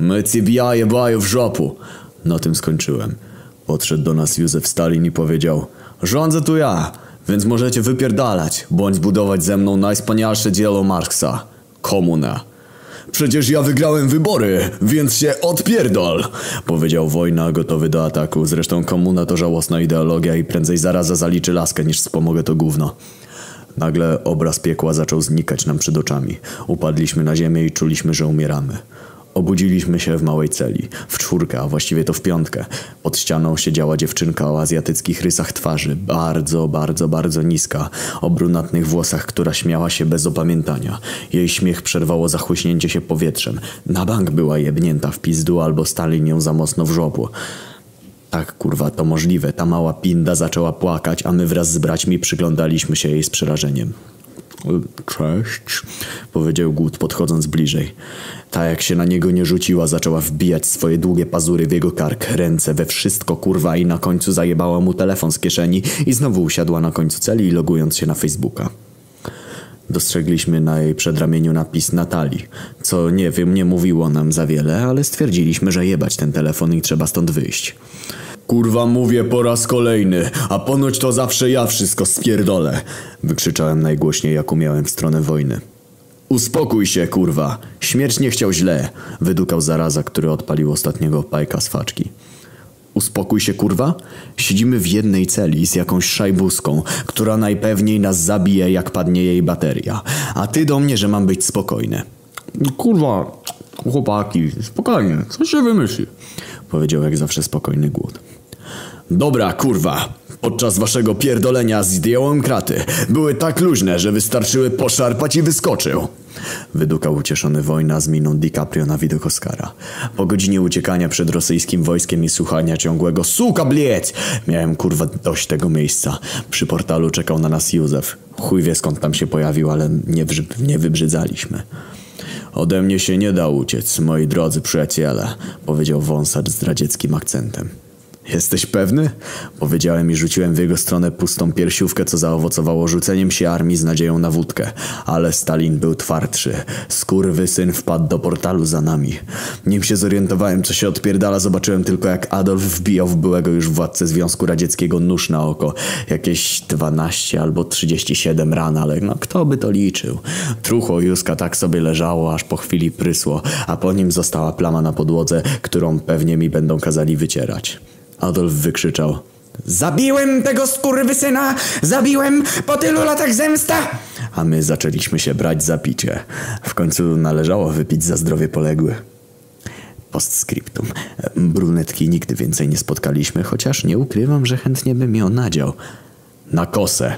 My ciebie jebaju w żopu. Na tym skończyłem. Podszedł do nas Józef Stalin i powiedział Rządzę tu ja, więc możecie wypierdalać, bądź budować ze mną najwspanialsze dzieło Marksa. Komuna. Przecież ja wygrałem wybory, więc się odpierdol! Powiedział wojna, gotowy do ataku. Zresztą komuna to żałosna ideologia i prędzej zaraza zaliczy laskę niż wspomogę to gówno. Nagle obraz piekła zaczął znikać nam przed oczami. Upadliśmy na ziemię i czuliśmy, że umieramy. Obudziliśmy się w małej celi, w czwórkę, a właściwie to w piątkę. Pod ścianą siedziała dziewczynka o azjatyckich rysach twarzy, bardzo, bardzo, bardzo niska, o brunatnych włosach, która śmiała się bez opamiętania. Jej śmiech przerwało zachłyśnięcie się powietrzem. Na bank była jebnięta w pizdu albo stali nią za mocno w żopło. Tak, kurwa, to możliwe. Ta mała pinda zaczęła płakać, a my wraz z braćmi przyglądaliśmy się jej z przerażeniem. Cześć, powiedział Gut podchodząc bliżej. Ta jak się na niego nie rzuciła, zaczęła wbijać swoje długie pazury w jego kark, ręce we wszystko kurwa i na końcu zajebała mu telefon z kieszeni i znowu usiadła na końcu celi logując się na Facebooka. Dostrzegliśmy na jej przedramieniu napis Natalii, co nie wiem, nie mówiło nam za wiele, ale stwierdziliśmy, że jebać ten telefon i trzeba stąd wyjść. Kurwa mówię po raz kolejny, a ponoć to zawsze ja wszystko spierdolę. Wykrzyczałem najgłośniej jak umiałem w stronę wojny. Uspokój się, kurwa. Śmierć nie chciał źle, wydukał zaraza, który odpalił ostatniego pajka z faczki. Uspokój się, kurwa? Siedzimy w jednej celi z jakąś szajbuską, która najpewniej nas zabije, jak padnie jej bateria. A ty do mnie, że mam być spokojny. Kurwa, chłopaki, spokojnie, co się wymyśli? Powiedział jak zawsze spokojny głód. Dobra, kurwa. Podczas waszego pierdolenia zdjąłem kraty. Były tak luźne, że wystarczyły poszarpać i wyskoczył. Wydukał ucieszony wojna z miną DiCaprio na widok Oscara. Po godzinie uciekania przed rosyjskim wojskiem i słuchania ciągłego Suka bliec! Miałem kurwa dość tego miejsca. Przy portalu czekał na nas Józef. Chuj wie skąd tam się pojawił, ale nie, nie wybrzydzaliśmy. Ode mnie się nie da uciec, moi drodzy przyjaciele, powiedział wąsacz z radzieckim akcentem. Jesteś pewny? Powiedziałem i rzuciłem w jego stronę pustą piersiówkę, co zaowocowało rzuceniem się armii z nadzieją na wódkę. Ale Stalin był twardszy. syn wpadł do portalu za nami. Nim się zorientowałem, co się odpierdala, zobaczyłem tylko, jak Adolf wbijał w byłego już władcę Związku Radzieckiego nóż na oko. Jakieś 12 albo 37 ran, ale no kto by to liczył? Trucho Józka tak sobie leżało, aż po chwili prysło, a po nim została plama na podłodze, którą pewnie mi będą kazali wycierać. Adolf wykrzyczał. Zabiłem tego skurwysyna! Zabiłem po tylu latach zemsta! A my zaczęliśmy się brać za picie. W końcu należało wypić za zdrowie poległych. Postscriptum. Brunetki nigdy więcej nie spotkaliśmy, chociaż nie ukrywam, że chętnie bym ją nadział. Na kosę.